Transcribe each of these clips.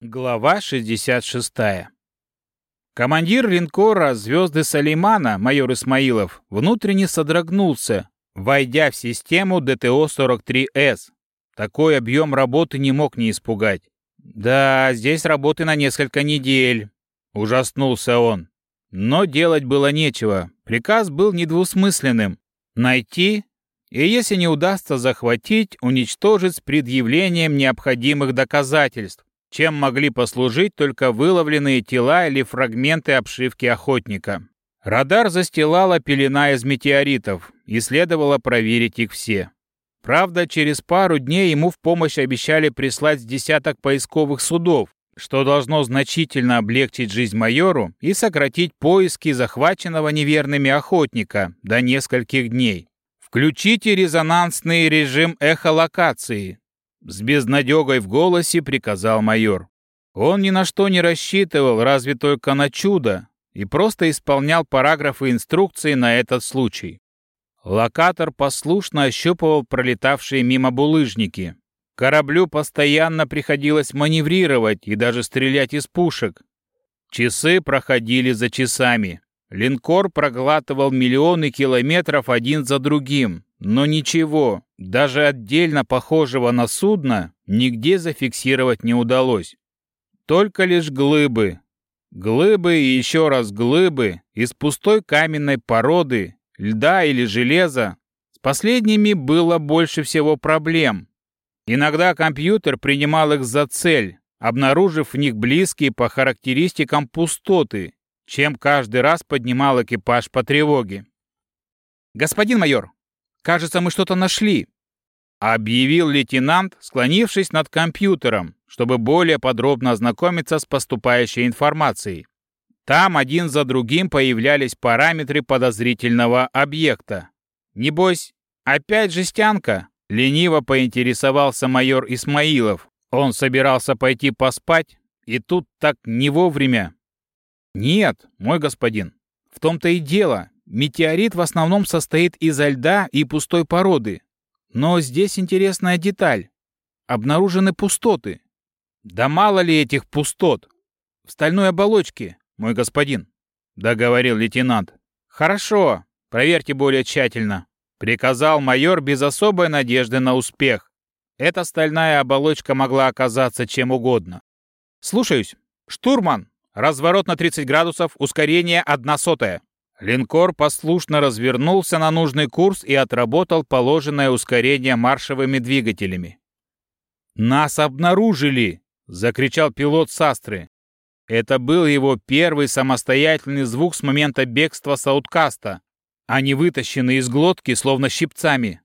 Глава 66. Командир линкора «Звезды Салеймана» майор Исмаилов внутренне содрогнулся, войдя в систему ДТО-43С. Такой объем работы не мог не испугать. «Да, здесь работы на несколько недель», — ужаснулся он. Но делать было нечего. Приказ был недвусмысленным. Найти и, если не удастся захватить, уничтожить с предъявлением необходимых доказательств чем могли послужить только выловленные тела или фрагменты обшивки охотника. Радар застилала пелена из метеоритов, и следовало проверить их все. Правда, через пару дней ему в помощь обещали прислать десяток поисковых судов, что должно значительно облегчить жизнь майору и сократить поиски захваченного неверными охотника до нескольких дней. Включите резонансный режим эхолокации, с безнадегой в голосе приказал майор. Он ни на что не рассчитывал, разве только на чудо, и просто исполнял параграфы инструкции на этот случай. Локатор послушно ощупывал пролетавшие мимо булыжники. Кораблю постоянно приходилось маневрировать и даже стрелять из пушек. Часы проходили за часами. Линкор проглатывал миллионы километров один за другим, но ничего, даже отдельно похожего на судно, нигде зафиксировать не удалось. Только лишь глыбы. Глыбы и еще раз глыбы из пустой каменной породы, льда или железа. С последними было больше всего проблем. Иногда компьютер принимал их за цель, обнаружив в них близкие по характеристикам пустоты, чем каждый раз поднимал экипаж по тревоге. «Господин майор, Кажется, мы что-то нашли», — объявил лейтенант, склонившись над компьютером, чтобы более подробно ознакомиться с поступающей информацией. Там один за другим появлялись параметры подозрительного объекта. «Небось, опять жестянка?» — лениво поинтересовался майор Исмаилов. Он собирался пойти поспать, и тут так не вовремя. «Нет, мой господин, в том-то и дело. Метеорит в основном состоит из льда и пустой породы. Но здесь интересная деталь. Обнаружены пустоты. Да мало ли этих пустот. В стальной оболочке, мой господин, договорил лейтенант. Хорошо, проверьте более тщательно, приказал майор без особой надежды на успех. Эта стальная оболочка могла оказаться чем угодно. Слушаюсь. Штурман, разворот на 30 градусов, ускорение 1 сотая. Линкор послушно развернулся на нужный курс и отработал положенное ускорение маршевыми двигателями. «Нас обнаружили!» — закричал пилот Састры. Это был его первый самостоятельный звук с момента бегства Сауткаста, а не вытащенный из глотки, словно щипцами.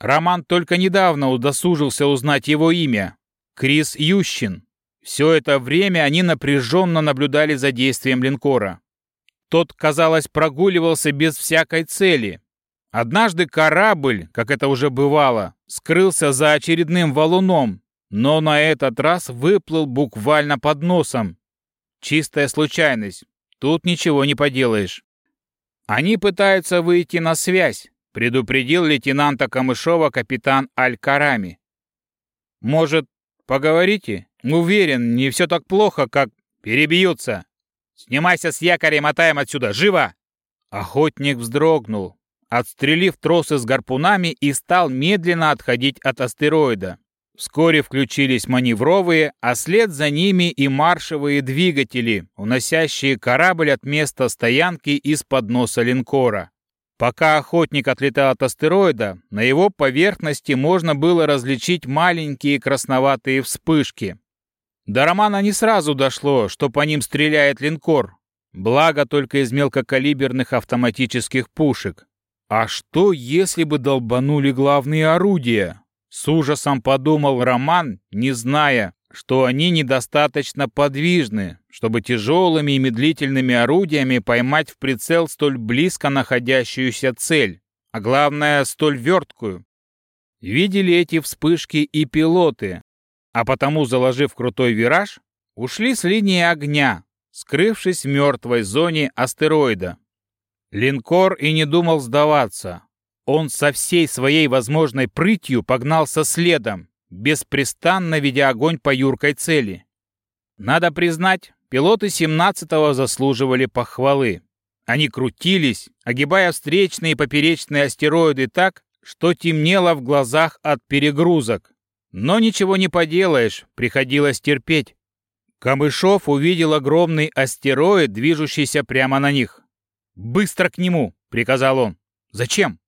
Роман только недавно удосужился узнать его имя — Крис Ющин. Все это время они напряженно наблюдали за действием линкора. Тот, казалось, прогуливался без всякой цели. Однажды корабль, как это уже бывало, скрылся за очередным валуном, но на этот раз выплыл буквально под носом. Чистая случайность. Тут ничего не поделаешь. Они пытаются выйти на связь, предупредил лейтенанта Камышова капитан Аль-Карами. Может, поговорите? Уверен, не все так плохо, как перебьются. Снимайся с якоря и мотаем отсюда! Живо!» Охотник вздрогнул, отстрелив тросы с гарпунами и стал медленно отходить от астероида. Вскоре включились маневровые, а след за ними и маршевые двигатели, уносящие корабль от места стоянки из-под носа линкора. Пока охотник отлетал от астероида, на его поверхности можно было различить маленькие красноватые вспышки. До Романа не сразу дошло, что по ним стреляет линкор. Благо только из мелкокалиберных автоматических пушек. А что, если бы долбанули главные орудия? С ужасом подумал Роман, не зная, что они недостаточно подвижны, чтобы тяжелыми и медлительными орудиями поймать в прицел столь близко находящуюся цель, а главное, столь верткую. Видели эти вспышки и пилоты, а потому, заложив крутой вираж, ушли с линии огня, скрывшись в мертвой зоне астероида. Линкор и не думал сдаваться. Он со всей своей возможной прытью погнался следом, беспрестанно ведя огонь по юркой цели. Надо признать, пилоты 17-го заслуживали похвалы. Они крутились, огибая встречные и поперечные астероиды так, что темнело в глазах от перегрузок. Но ничего не поделаешь, приходилось терпеть. Камышов увидел огромный астероид, движущийся прямо на них. «Быстро к нему!» — приказал он. «Зачем?»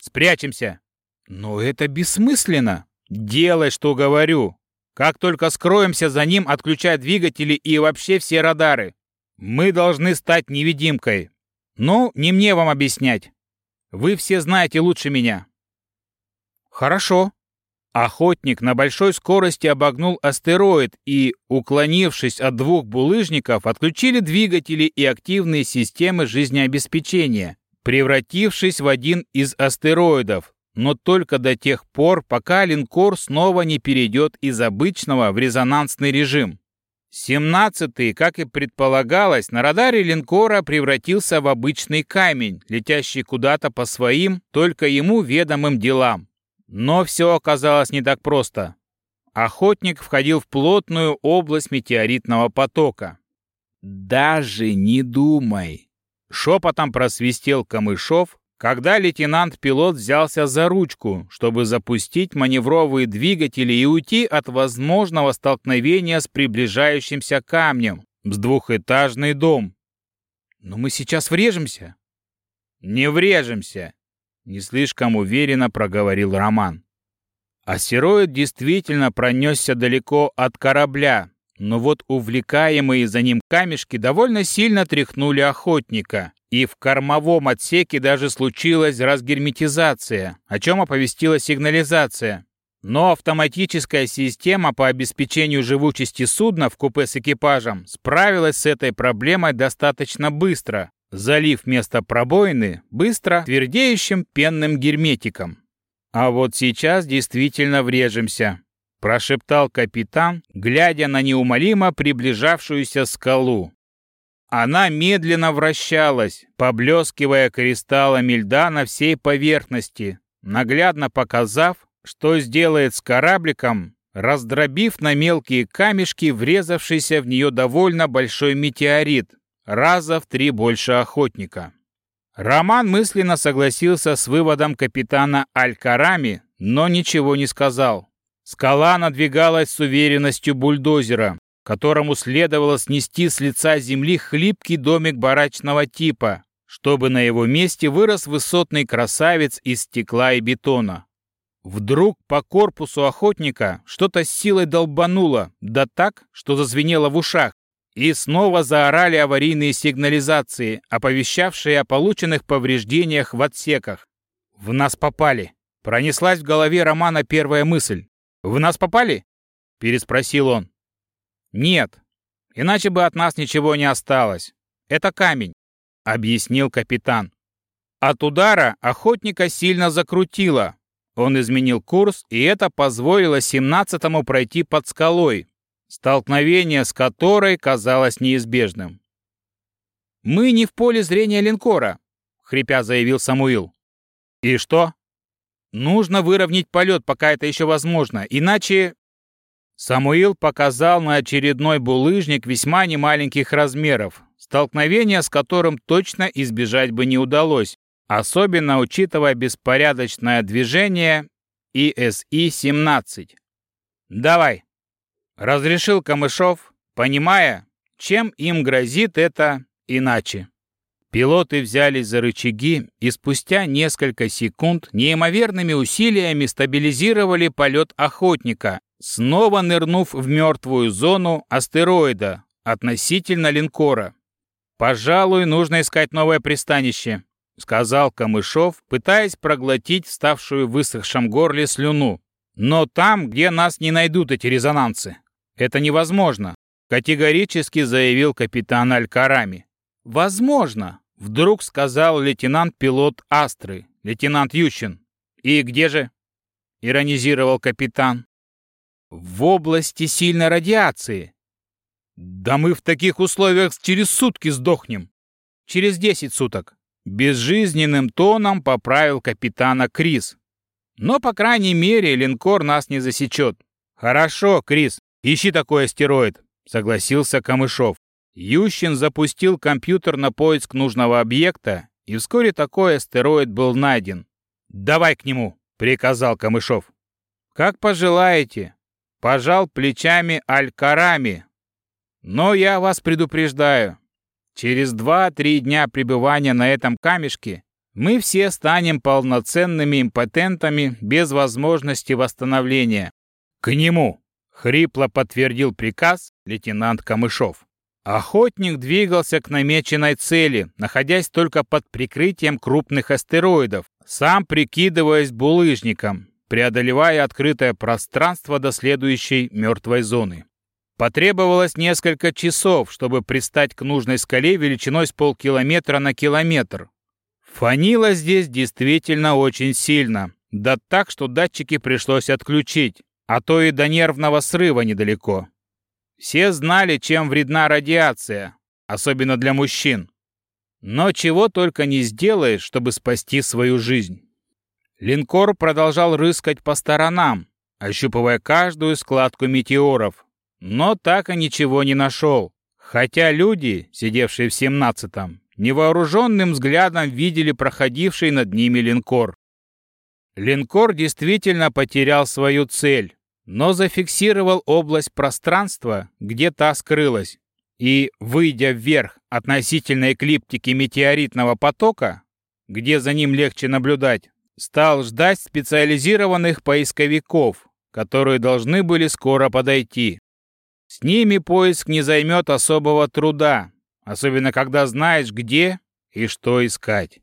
«Спрячемся!» «Но это бессмысленно!» «Делай, что говорю!» Как только скроемся за ним, отключай двигатели и вообще все радары. Мы должны стать невидимкой. Ну, не мне вам объяснять. Вы все знаете лучше меня. Хорошо. Охотник на большой скорости обогнул астероид и, уклонившись от двух булыжников, отключили двигатели и активные системы жизнеобеспечения, превратившись в один из астероидов, но только до тех пор, пока линкор снова не перейдет из обычного в резонансный режим. 17-й, как и предполагалось, на радаре линкора превратился в обычный камень, летящий куда-то по своим, только ему ведомым делам. Но все оказалось не так просто. Охотник входил в плотную область метеоритного потока. «Даже не думай!» Шепотом просвистел Камышов, когда лейтенант-пилот взялся за ручку, чтобы запустить маневровые двигатели и уйти от возможного столкновения с приближающимся камнем, с двухэтажный дом. Но мы сейчас врежемся. Не врежемся, не слишком уверенно проговорил Роман. Астероид действительно пронесся далеко от корабля, но вот увлекаемые за ним камешки довольно сильно тряхнули охотника, и в кормовом отсеке даже случилась разгерметизация, о чем оповестила сигнализация. Но автоматическая система по обеспечению живучести судна в купе с экипажем справилась с этой проблемой достаточно быстро, залив место пробоины быстро твердеющим пенным герметиком. «А вот сейчас действительно врежемся», – прошептал капитан, глядя на неумолимо приближавшуюся скалу. Она медленно вращалась, поблескивая кристаллами льда на всей поверхности, наглядно показав, что сделает с корабликом, раздробив на мелкие камешки врезавшийся в нее довольно большой метеорит, раза в три больше охотника. Роман мысленно согласился с выводом капитана Алькарами, но ничего не сказал. Скала надвигалась с уверенностью бульдозера, которому следовало снести с лица земли хлипкий домик барачного типа, чтобы на его месте вырос высотный красавец из стекла и бетона. Вдруг по корпусу охотника что-то с силой долбануло, да так, что зазвенело в ушах, и снова заорали аварийные сигнализации, оповещавшие о полученных повреждениях в отсеках. «В нас попали!» Пронеслась в голове Романа первая мысль. «В нас попали?» – переспросил он. «Нет, иначе бы от нас ничего не осталось. Это камень», — объяснил капитан. От удара охотника сильно закрутило. Он изменил курс, и это позволило семнадцатому пройти под скалой, столкновение с которой казалось неизбежным. «Мы не в поле зрения линкора», — хрипя заявил Самуил. «И что?» «Нужно выровнять полет, пока это еще возможно, иначе Самуил показал на очередной булыжник весьма немаленьких размеров, столкновения с которым точно избежать бы не удалось, особенно учитывая беспорядочное движение ИСИ-17. «Давай», — разрешил Камышов, понимая, чем им грозит это иначе. Пилоты взялись за рычаги и спустя несколько секунд неимоверными усилиями стабилизировали полет охотника, снова нырнув в мертвую зону астероида относительно линкора. «Пожалуй, нужно искать новое пристанище», — сказал Камышов, пытаясь проглотить вставшую в высохшем горле слюну. «Но там, где нас не найдут эти резонансы. Это невозможно», — категорически заявил капитан Алькарами. «Возможно», — вдруг сказал лейтенант-пилот Астры, лейтенант Ющин. «И где же?» — иронизировал капитан. В области сильной радиации. Да мы в таких условиях через сутки сдохнем. Через десять суток. Безжизненным тоном поправил капитана Крис. Но, по крайней мере, линкор нас не засечет. Хорошо, Крис, ищи такой астероид. согласился Камышов. Ющин запустил компьютер на поиск нужного объекта, и вскоре такой астероид был найден. «Давай к нему!» — приказал Камышов. «Как пожелаете!» — пожал плечами Аль-Карами. «Но я вас предупреждаю, через два-три дня пребывания на этом камешке мы все станем полноценными импотентами без возможности восстановления. К нему!» — хрипло подтвердил приказ лейтенант Камышов. Охотник двигался к намеченной цели, находясь только под прикрытием крупных астероидов, сам прикидываясь булыжником, преодолевая открытое пространство до следующей мертвой зоны. Потребовалось несколько часов, чтобы пристать к нужной скале величиной с полкилометра на километр. Фанило здесь действительно очень сильно, да так, что датчики пришлось отключить, а то и до нервного срыва недалеко. Все знали, чем вредна радиация, особенно для мужчин. Но чего только не сделаешь, чтобы спасти свою жизнь. Линкор продолжал рыскать по сторонам, ощупывая каждую складку метеоров, но так и ничего не нашел. Хотя люди, сидевшие в семнадцатом, невооруженным взглядом видели проходивший над ними линкор. Линкор действительно потерял свою цель, но зафиксировал область пространства, где та скрылась, и, выйдя вверх относительно эклиптики метеоритного потока, где за ним легче наблюдать, стал ждать специализированных поисковиков, которые должны были скоро подойти. С ними поиск не займет особого труда, особенно когда знаешь, где и что искать.